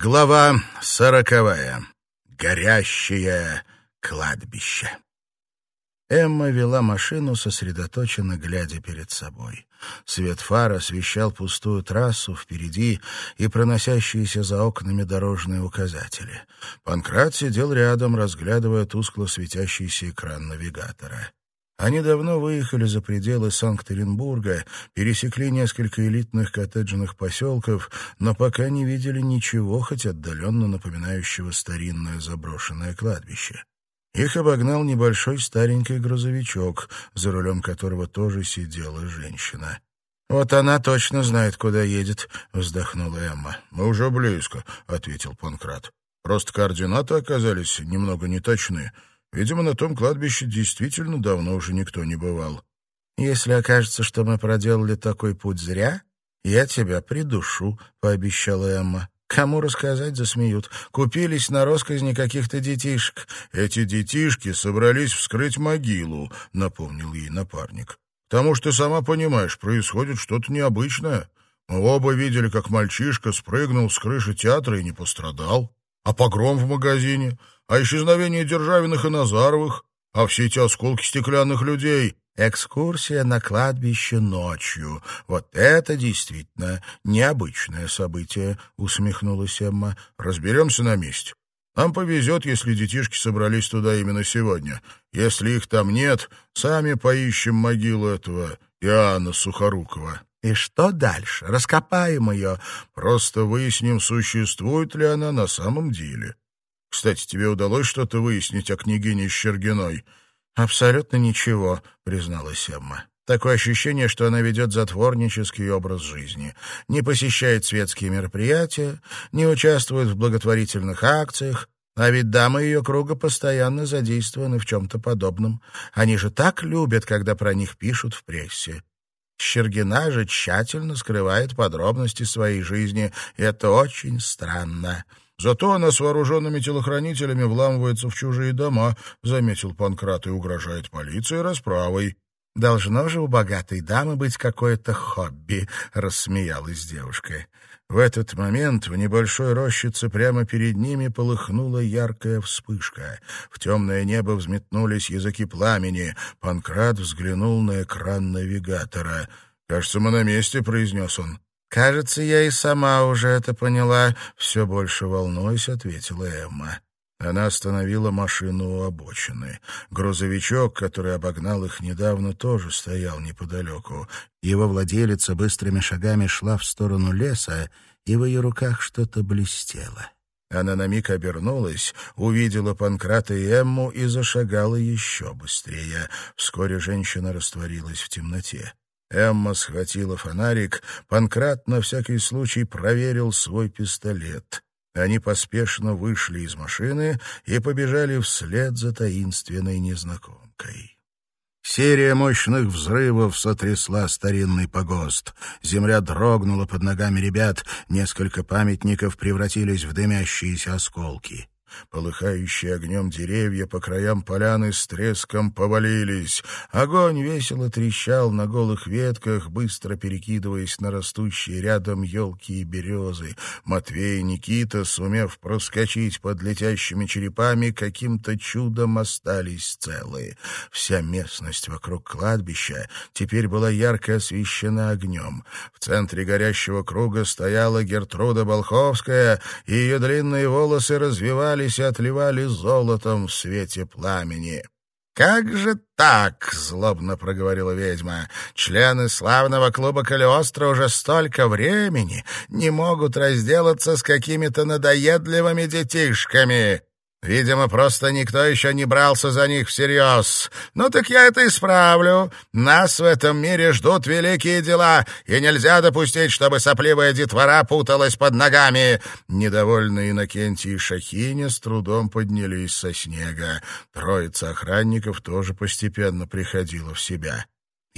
Глава сороковая. Горящее кладбище. Эмма вела машину, сосредоточенно глядя перед собой. Свет фар освещал пустую трассу впереди и проносящиеся за окнами дорожные указатели. Панкрат сидел рядом, разглядывая тускло светящийся экран навигатора. Они давно выехали за пределы Санкт-Петербурга, пересекли несколько элитных коттеджных поселков, но пока не видели ничего, хоть отдаленно напоминающего старинное заброшенное кладбище. Их обогнал небольшой старенький грузовичок, за рулем которого тоже сидела женщина. «Вот она точно знает, куда едет», — вздохнула Эмма. «Мы уже близко», — ответил Панкрат. «Просто координаты оказались немного неточны. Видимо, на том кладбище действительно давно уже никто не бывал. «Если окажется, что мы проделали такой путь зря, я тебя придушу», — пообещала Эмма. «Кому рассказать, засмеют. Купились на росказни каких-то детишек». «Эти детишки собрались вскрыть могилу», — напомнил ей напарник. «Потому что, сама понимаешь, происходит что-то необычное. Мы оба видели, как мальчишка спрыгнул с крыши театра и не пострадал. А погром в магазине? А исчезновение Державиных и Назаровых? А все эти осколки стеклянных людей? Экскурсия на кладбище ночью. Вот это действительно необычное событие, усмехнулась Эмма. Разберемся на месте. Нам повезет, если детишки собрались туда именно сегодня. Если их там нет, сами поищем могилу этого Иоанна Сухорукова. И что дальше? Раскопаем ее. Просто выясним, существует ли она на самом деле. Кстати, тебе удалось что-то выяснить о княгине Щергиной? Абсолютно ничего, призналась Эмма. Такое ощущение, что она ведет затворнический образ жизни. Не посещает светские мероприятия, не участвует в благотворительных акциях, а ведь дамы ее круга постоянно задействованы в чем-то подобном. Они же так любят, когда про них пишут в прессе. Щергина же тщательно скрывает подробности своей жизни, это очень странно. Зато она с вооруженными телохранителями вламывается в чужие дома, заметил Панкрат и угрожает полиции расправой. «Должно же у богатой дамы быть какое-то хобби», — рассмеялась девушка. В этот момент в небольшой рощице прямо перед ними полыхнула яркая вспышка. В темное небо взметнулись языки пламени. Панкрат взглянул на экран навигатора. «Кажется, мы на месте», — произнес он. «Кажется, я и сама уже это поняла», — все больше волнуясь, ответила Эмма. Она остановила машину у обочины. Грузовичок, который обогнал их недавно, тоже стоял неподалеку. Его владелица быстрыми шагами шла в сторону леса, и в ее руках что-то блестело. Она на миг обернулась, увидела Панкрата и Эмму и зашагала еще быстрее. Вскоре женщина растворилась в темноте. Эмма схватила фонарик, Панкрат на всякий случай проверил свой пистолет. Они поспешно вышли из машины и побежали вслед за таинственной незнакомкой. Серия мощных взрывов сотрясла старинный погост. Земля дрогнула под ногами ребят, несколько памятников превратились в дымящиеся осколки. Полыхающие огнем деревья по краям поляны с треском повалились. Огонь весело трещал на голых ветках, быстро перекидываясь на растущие рядом елки и березы. Матвей и Никита, сумев проскочить под летящими черепами, каким-то чудом остались целы. Вся местность вокруг кладбища теперь была ярко освещена огнем. В центре горящего круга стояла Гертруда Болховская, и ее длинные волосы развивались переливались и отливали золотом в свете пламени. «Как же так?» — злобно проговорила ведьма. «Члены славного клуба Калиостро уже столько времени не могут разделаться с какими-то надоедливыми детишками. Видимо, просто никто еще не брался за них всерьез. Ну так я это исправлю. Нас в этом мире ждут великие дела, и нельзя допустить, чтобы сопливая детвора путалась под ногами». Недовольные Иннокентий и Шахиня с трудом поднялись со снега. Троица охранников тоже постепенно приходила в себя.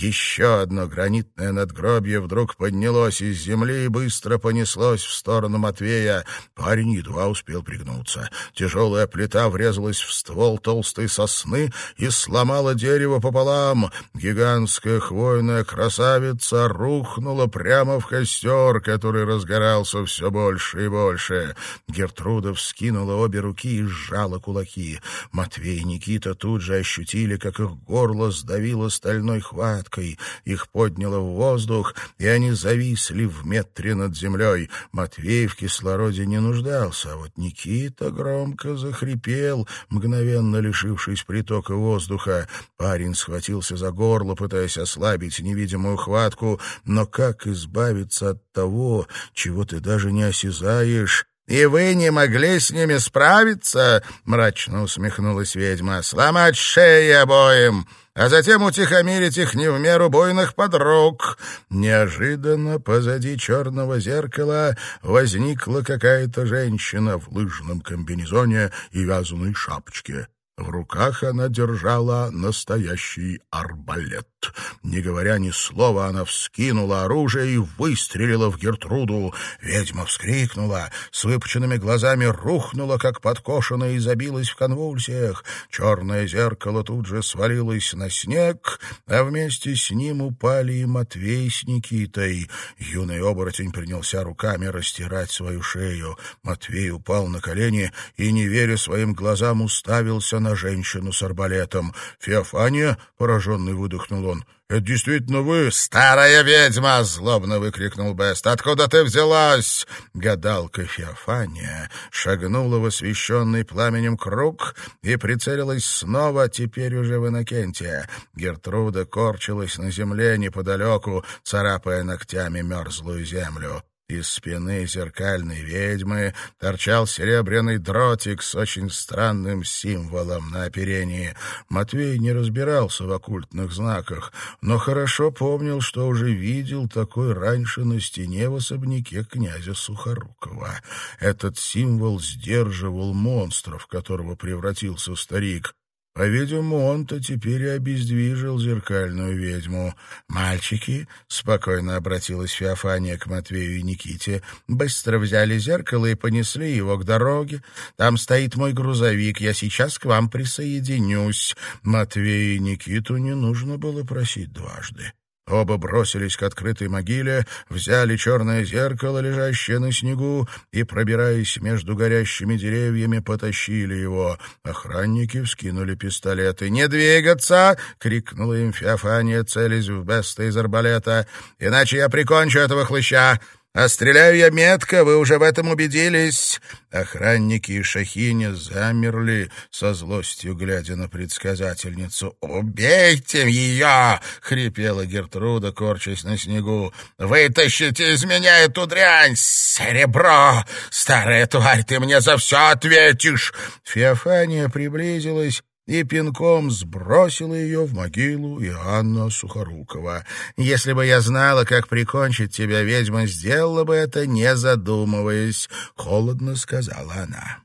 Еще одно гранитное надгробье вдруг поднялось из земли и быстро понеслось в сторону Матвея. Парень едва успел пригнуться. Тяжелая плита врезалась в ствол толстой сосны и сломала дерево пополам. Гигантская хвойная красавица рухнула прямо в костер, который разгорался все больше и больше. Гертруда вскинула обе руки и сжала кулаки. Матвей и Никита тут же ощутили, как их горло сдавило стальной хваткой. Их подняло в воздух, и они зависли в метре над землей. Матвей в кислороде не нуждался, а вот Никита громко захрипел, мгновенно лишившись притока воздуха. Парень схватился за горло, пытаясь ослабить невидимую хватку, но как избавиться от того, чего ты даже не осязаешь, «И вы не могли с ними справиться?» — мрачно усмехнулась ведьма. «Сломать шеи обоим, а затем утихомирить их не в меру буйных подруг». Неожиданно позади черного зеркала возникла какая-то женщина в лыжном комбинезоне и вязаной шапочке. В руках она держала настоящий арбалет. Не говоря ни слова, она вскинула оружие и выстрелила в Гертруду. Ведьма вскрикнула, с выпученными глазами рухнула, как подкошенная, и забилась в конвульсиях. Черное зеркало тут же свалилось на снег, а вместе с ним упали и Матвей с Никитой. Юный оборотень принялся руками растирать свою шею. Матвей упал на колени и, не веря своим глазам, уставился на женщину с арбалетом. «Феофания?» — пораженный выдохнул он. «Это действительно вы?» «Старая ведьма!» — злобно выкрикнул Бест. «Откуда ты взялась?» Гадалка Феофания шагнула в освещенный пламенем круг и прицелилась снова, теперь уже в Иннокентия. Гертруда корчилась на земле неподалеку, царапая ногтями мерзлую землю. Из спины зеркальной ведьмы торчал серебряный дротик с очень странным символом на оперении. Матвей не разбирался в оккультных знаках, но хорошо помнил, что уже видел такой раньше на стене в особняке князя Сухорукова. Этот символ сдерживал монстра, в которого превратился старик. По-видимому, он-то теперь и обездвижил зеркальную ведьму. «Мальчики», — спокойно обратилась Феофания к Матвею и Никите, «быстро взяли зеркало и понесли его к дороге. Там стоит мой грузовик, я сейчас к вам присоединюсь». Матвею и Никиту не нужно было просить дважды. Оба бросились к открытой могиле, взяли черное зеркало, лежащее на снегу, и, пробираясь между горящими деревьями, потащили его. Охранники вскинули пистолеты. «Не двигаться!» — крикнула им Феофания, целясь в Беста из арбалета. «Иначе я прикончу этого хлыща! А стреляю я метко, вы уже в этом убедились. Охранники и шахиня замерли, со злостью глядя на предсказательницу. «Убейте ее!» — хрипела Гертруда, корчась на снегу. «Вытащите из меня эту дрянь! Серебро! Старая тварь, ты мне за все ответишь!» Феофания приблизилась и пинком сбросила ее в могилу Иоанна Сухорукова. «Если бы я знала, как прикончить тебя, ведьма, сделала бы это, не задумываясь», — холодно сказала она.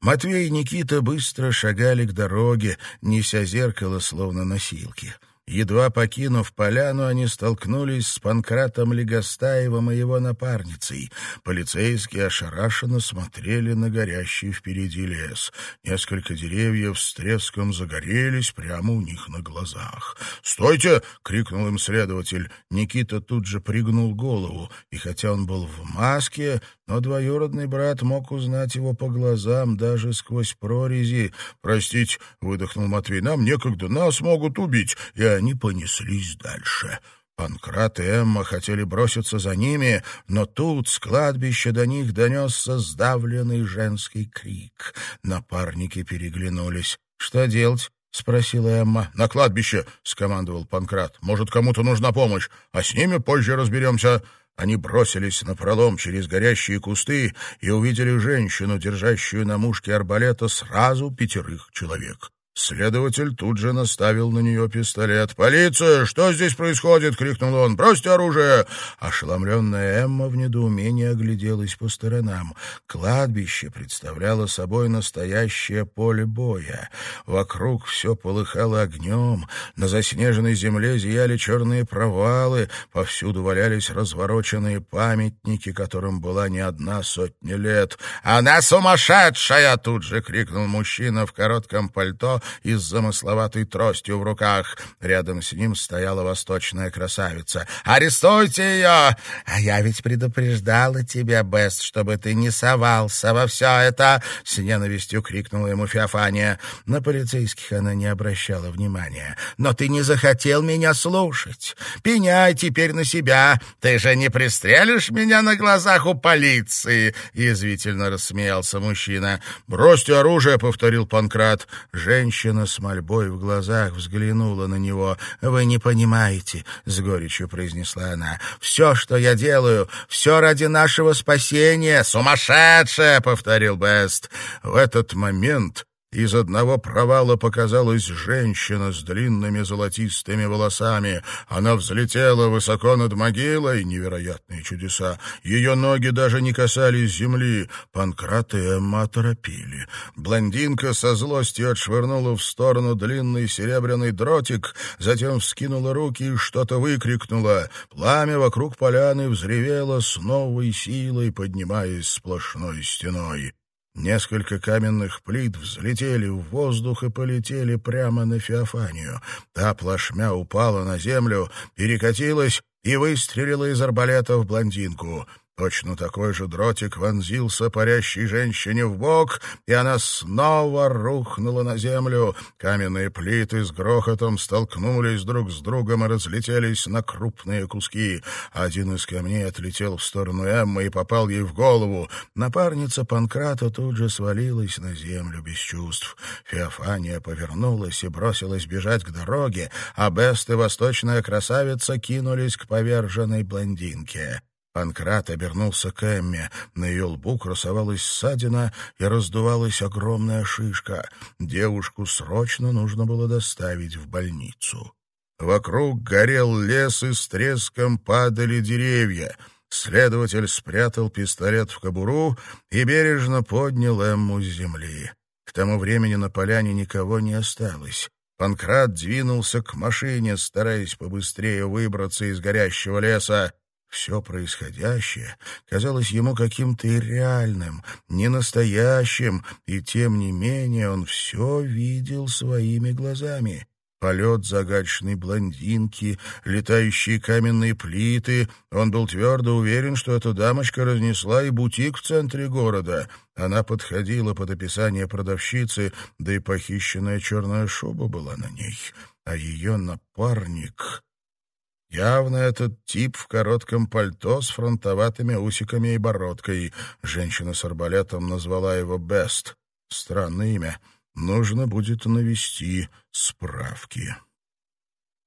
Матвей и Никита быстро шагали к дороге, неся зеркало, словно носилки. Едва покинув поляну, они столкнулись с Панкратом Легостаевым и его напарницей. Полицейские ошарашенно смотрели на горящий впереди лес. Несколько деревьев с треском загорелись прямо у них на глазах. «Стойте!» — крикнул им следователь. Никита тут же пригнул голову, и хотя он был в маске, но двоюродный брат мог узнать его по глазам даже сквозь прорези. «Простите», — выдохнул Матвей, — «нам некогда, нас могут убить». И они понеслись дальше. Панкрат и Эмма хотели броситься за ними, но тут с кладбища до них донесся сдавленный женский крик. Напарники переглянулись. «Что делать?» — спросила Эмма. «На кладбище!» — скомандовал Панкрат. «Может, кому-то нужна помощь, а с ними позже разберемся». Они бросились на пролом через горящие кусты и увидели женщину, держащую на мушке арбалета сразу пятерых человек. Следователь тут же наставил на нее пистолет. «Полиция! Что здесь происходит?» — крикнул он. «Бросьте оружие!» Ошеломленная Эмма в недоумении огляделась по сторонам. Кладбище представляло собой настоящее поле боя. Вокруг все полыхало огнем, на заснеженной земле зияли черные провалы, повсюду валялись развороченные памятники, которым была не одна сотня лет. «Она сумасшедшая!» — тут же крикнул мужчина в коротком пальто и с замысловатой тростью в руках. Рядом с ним стояла восточная красавица. «Арестуйте ее!» «А я ведь предупреждала тебя, Бест, чтобы ты не совался во все это!» С ненавистью крикнула ему Феофания. На полицейских она не обращала внимания. «Но ты не захотел меня слушать. Пеняй теперь на себя. Ты же не пристрелишь меня на глазах у полиции!» Язвительно рассмеялся мужчина. «Бросьте оружие!» — повторил Панкрат. Женщина Женщина с мольбой в глазах взглянула на него. «Вы не понимаете», — с горечью произнесла она. «Все, что я делаю, все ради нашего спасения». «Сумасшедшая!» — повторил Бест. В этот момент из одного провала показалась женщина с длинными золотистыми волосами. Она взлетела высоко над могилой. Невероятные чудеса. Ее ноги даже не касались земли. Панкрат и Эмма торопили. Блондинка со злостью отшвырнула в сторону длинный серебряный дротик, затем вскинула руки и что-то выкрикнула. Пламя вокруг поляны взревело с новой силой, поднимаясь сплошной стеной. Несколько каменных плит взлетели в воздух и полетели прямо на Феофанию. Та плашмя упала на землю, перекатилась и выстрелила из арбалета в блондинку. Точно такой же дротик вонзился парящей женщине в бок, и она снова рухнула на землю. Каменные плиты с грохотом столкнулись друг с другом и разлетелись на крупные куски. Один из камней отлетел в сторону Эммы и попал ей в голову. Напарница Панкрата тут же свалилась на землю без чувств. Феофания повернулась и бросилась бежать к дороге, а Бест и восточная красавица кинулись к поверженной блондинке. Панкрат обернулся к Эмме. На ее лбу красовалась ссадина и раздувалась огромная шишка. Девушку срочно нужно было доставить в больницу. Вокруг горел лес, и с треском падали деревья. Следователь спрятал пистолет в кобуру и бережно поднял Эмму с земли. К тому времени на поляне никого не осталось. Панкрат двинулся к машине, стараясь побыстрее выбраться из горящего леса. Все происходящее казалось ему каким-то ирреальным, ненастоящим, и тем не менее он все видел своими глазами. Полет загадочной блондинки, летающие каменные плиты. Он был твердо уверен, что эта дамочка разнесла и бутик в центре города. Она подходила под описание продавщицы, да и похищенная черная шуба была на ней. А ее напарник... Явно этот тип в коротком пальто с фронтоватыми усиками и бородкой. Женщина с арбалетом назвала его Бест. Странное имя. Нужно будет навести справки.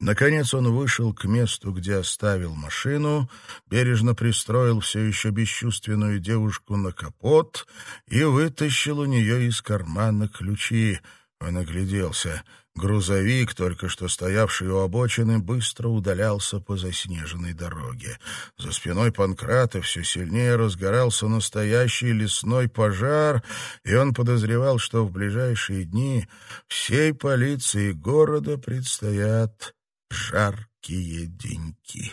Наконец он вышел к месту, где оставил машину, бережно пристроил все еще бесчувственную девушку на капот и вытащил у нее из кармана ключи. Он огляделся — Грузовик, только что стоявший у обочины, быстро удалялся по заснеженной дороге. За спиной Панкрата все сильнее разгорался настоящий лесной пожар, и он подозревал, что в ближайшие дни всей полиции города предстоят жаркие деньки.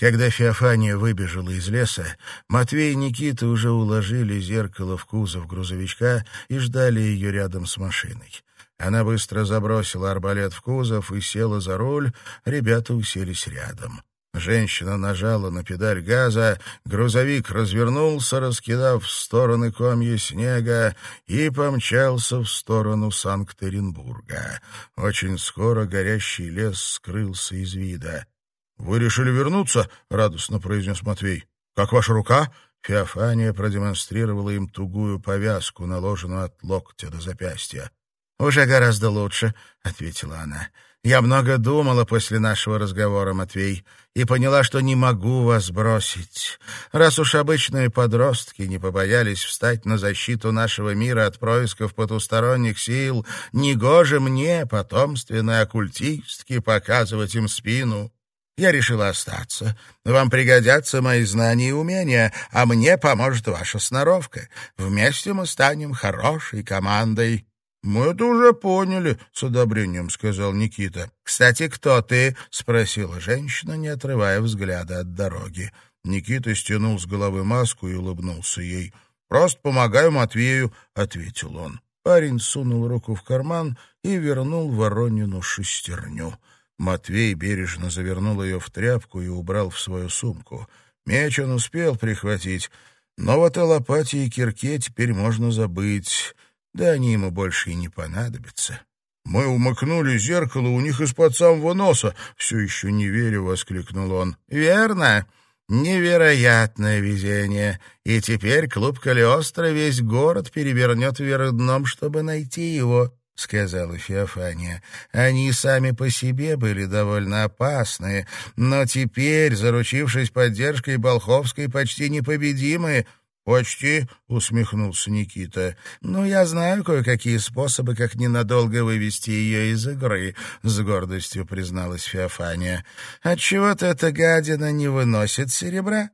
Когда Феофания выбежала из леса, Матвей и Никита уже уложили зеркало в кузов грузовичка и ждали ее рядом с машиной. Она быстро забросила арбалет в кузов и села за руль, ребята уселись рядом. Женщина нажала на педаль газа, грузовик развернулся, раскидав в стороны комья снега, и помчался в сторону Санкт-Петербурга. Очень скоро горящий лес скрылся из вида. — Вы решили вернуться? — радостно произнес Матвей. — Как ваша рука? Феофания продемонстрировала им тугую повязку, наложенную от локтя до запястья. «Уже гораздо лучше», — ответила она. «Я много думала после нашего разговора, Матвей, и поняла, что не могу вас бросить. Раз уж обычные подростки не побоялись встать на защиту нашего мира от происков потусторонних сил, негоже мне, потомственной оккультистке, показывать им спину». Я решила остаться. Вам пригодятся мои знания и умения, а мне поможет ваша сноровка. Вместе мы станем хорошей командой». «Мы это уже поняли», — с одобрением сказал Никита. «Кстати, кто ты?» — спросила женщина, не отрывая взгляда от дороги. Никита стянул с головы маску и улыбнулся ей. «Просто помогаю Матвею», — ответил он. Парень сунул руку в карман и вернул Воронину шестерню. Матвей бережно завернул ее в тряпку и убрал в свою сумку. Меч он успел прихватить, но вот о лопате и кирке теперь можно забыть, да они ему больше и не понадобятся. «Мы умыкнули зеркало у них из-под самого носа!» — все еще не верю, — воскликнул он. «Верно!» Невероятное везение. И теперь клуб Калиостро весь город перевернет вверх дном, чтобы найти его. — сказала Феофания. «Они сами по себе были довольно опасные, но теперь, заручившись поддержкой Болховской, почти непобедимые». «Почти», — усмехнулся Никита. «Ну, я знаю кое-какие способы, как ненадолго вывести ее из игры», — с гордостью призналась Феофания. «Отчего-то эта гадина не выносит серебра».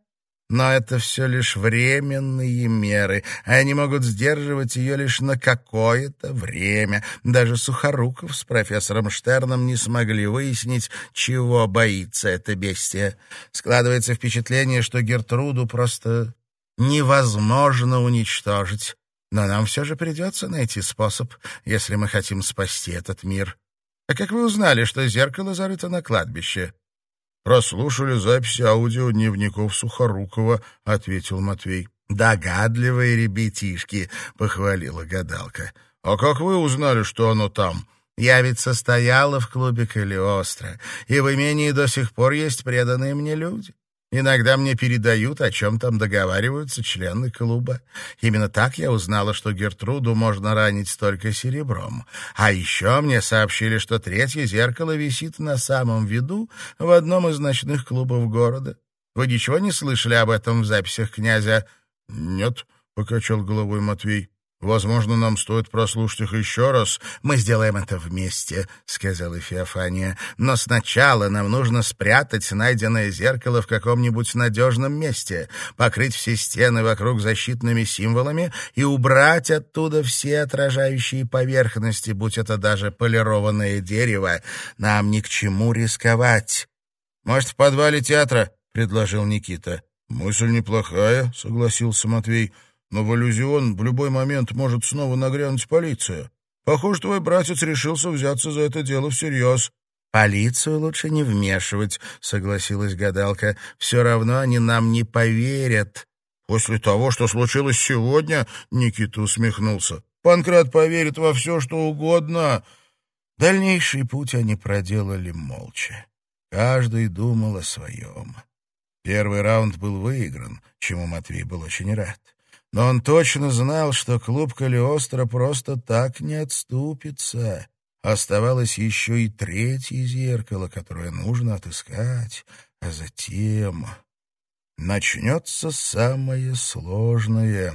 Но это все лишь временные меры. Они могут сдерживать ее лишь на какое-то время. Даже Сухоруков с профессором Штерном не смогли выяснить, чего боится это бестия. Складывается впечатление, что Гертруду просто невозможно уничтожить. Но нам все же придется найти способ, если мы хотим спасти этот мир. А как вы узнали, что зеркало зарыто на кладбище? «Прослушали записи аудиодневников Сухорукова», — ответил Матвей. «Догадливые ребятишки», — похвалила гадалка. «А как вы узнали, что оно там?» «Я ведь состояла в клубе Калиостро, и в имении до сих пор есть преданные мне люди. Иногда мне передают, о чем там договариваются члены клуба. Именно так я узнала, что Гертруду можно ранить только серебром. А еще мне сообщили, что третье зеркало висит на самом виду в одном из ночных клубов города. Вы ничего не слышали об этом в записях князя? — Нет, — покачал головой Матвей. Возможно, нам стоит прослушать их еще раз. Мы сделаем это вместе, сказала Феофания. Но сначала нам нужно спрятать найденное зеркало в каком-нибудь надежном месте, покрыть все стены вокруг защитными символами и убрать оттуда все отражающие поверхности, будь это даже полированное дерево. Нам ни к чему рисковать. Может, в подвале театра, предложил Никита. Мысль неплохая, согласился Матвей но в иллюзион в любой момент может снова нагрянуть полиция. Похоже, твой братец решился взяться за это дело всерьез». «Полицию лучше не вмешивать», — согласилась гадалка. «Все равно они нам не поверят». «После того, что случилось сегодня», — Никита усмехнулся, «Панкрат поверит во все, что угодно». Дальнейший путь они проделали молча. Каждый думал о своем. Первый раунд был выигран, чему Матвей был очень рад. Но он точно знал, что клуб Калиостро просто так не отступится. Оставалось еще и третье зеркало, которое нужно отыскать, а затем начнется самое сложное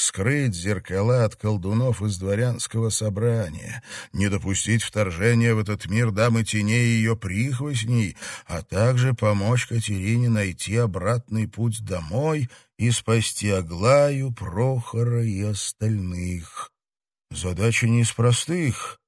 скрыть зеркала от колдунов из дворянского собрания, не допустить вторжения в этот мир дамы теней и ее прихвостней, а также помочь Катерине найти обратный путь домой и спасти Аглаю, Прохора и остальных. Задача не из простых,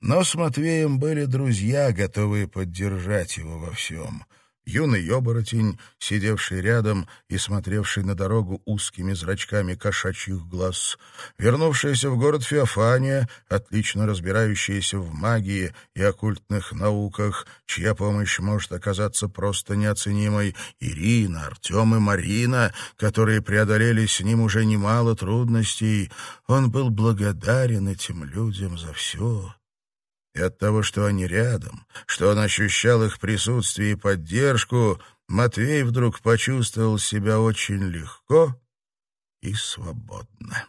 но с Матвеем были друзья, готовые поддержать его во всем — юный оборотень, сидевший рядом и смотревший на дорогу узкими зрачками кошачьих глаз, вернувшаяся в город Феофания, отлично разбирающаяся в магии и оккультных науках, чья помощь может оказаться просто неоценимой, Ирина, Артем и Марина, которые преодолели с ним уже немало трудностей. Он был благодарен этим людям за все и от того, что они рядом, что он ощущал их присутствие и поддержку, Матвей вдруг почувствовал себя очень легко и свободно.